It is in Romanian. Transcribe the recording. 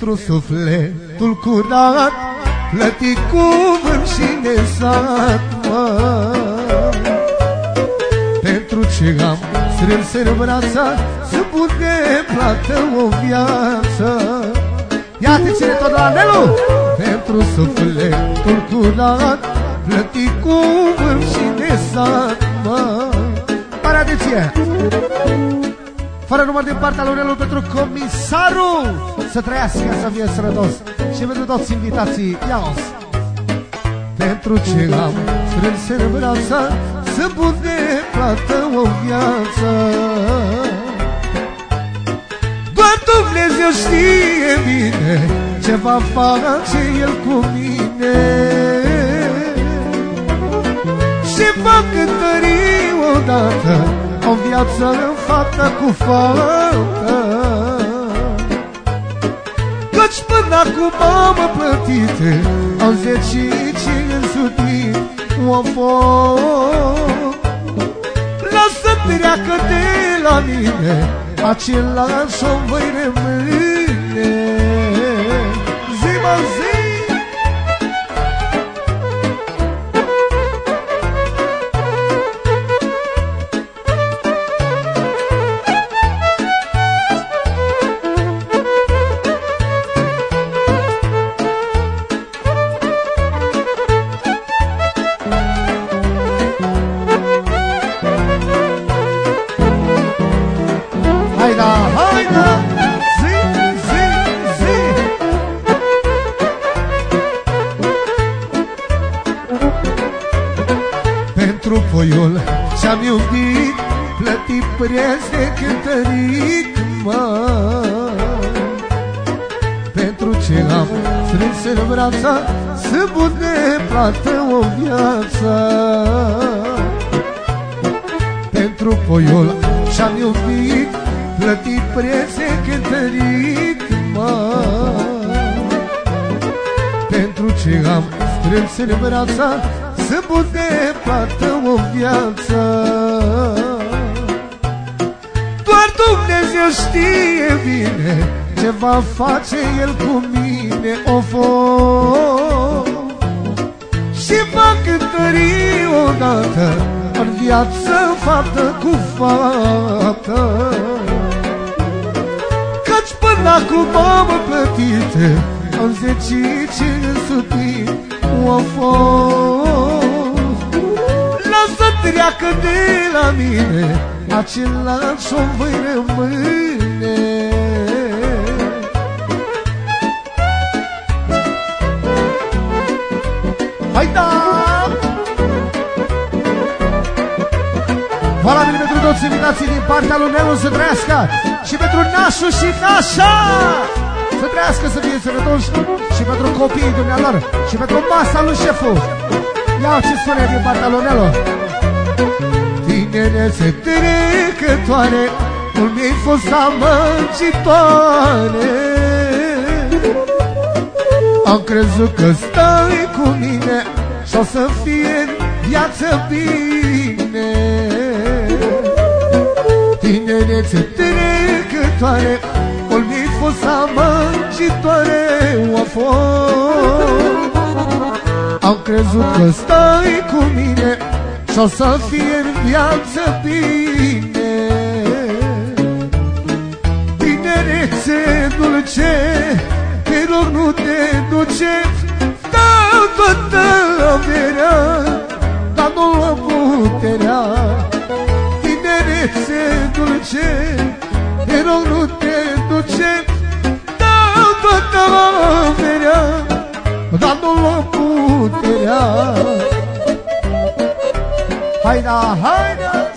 Pentru sufletul curat Plătit cu vânt și nesat Pentru ce am strâns în brața Să putem plată o viață. Ia-te ține tot la Nelu! Pentru sufletul curat Plătit cu vânt și nesat Pare atenție! Fără număr din partea lui Nelu pentru comisarul Să trăiască, să fie sănătos. Și pentru toți invitații Ia-os Pentru ce am strâns în brața Să putem plată o viață. Doar Dumnezeu știe bine Ce va face El cu mine. Și va cântări odată o viață fată cu fată Căci până acum am plătit Am zecit și însutit O foc. Lasă treacă de la mine Același o voi rămâne Pentru foiul ce-am iubit Plătit preț de cântărit, mă. Pentru ce am strâns în brața Să pune plată o viață. Pentru foiul ce-am iubit Plătit preț de cântărit, mă. Pentru ce am strâns în brața Să putem plată o viață. Doar Dumnezeu știe bine Ce va face El cu mine O foc. Și va cântări odată În viață fată cu fată. Căci până acum am plătit Am zecit și însutit O fost Lasă treacă de la mine Același om voi rămâne Haida! Valabil pentru toți invitații din partea lui Nelu să trăiască Și pentru Nașu și Nașa Să trăiască să fie sănătoși Și pentru copiii dumnealor Și pentru masa lui șeful. Ia ce spune din partea lui Nelu Tinerețe trecătoare Mult mi-ai fost amăgitoare? Am crezut că stai cu mine Și o să fie viață bine. Tinerețe trecătoare Mult mi-ai fost amăgitoare O fost. Am crezut că stai cu mine Și o să fie în viață bine. Tinerețe dulce Te rog nu te duce Dau toată Haida, haida